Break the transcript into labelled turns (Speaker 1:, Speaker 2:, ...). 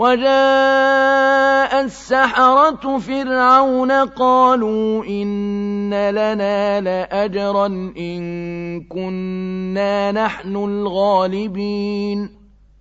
Speaker 1: وَجَاءَ السَّحَرَةُ فِرْعَوْنَ قَالُوا إِنَّ لَنَا لَأَجْرًا إِن كُنَّا نَحْنُ الْغَالِبِينَ.